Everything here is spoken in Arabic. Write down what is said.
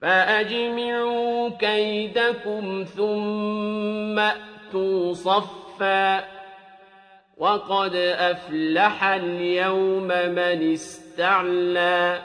فأجمعوا كيدكم ثم أتوا صفا. وقد أفلح اليوم من استعلى.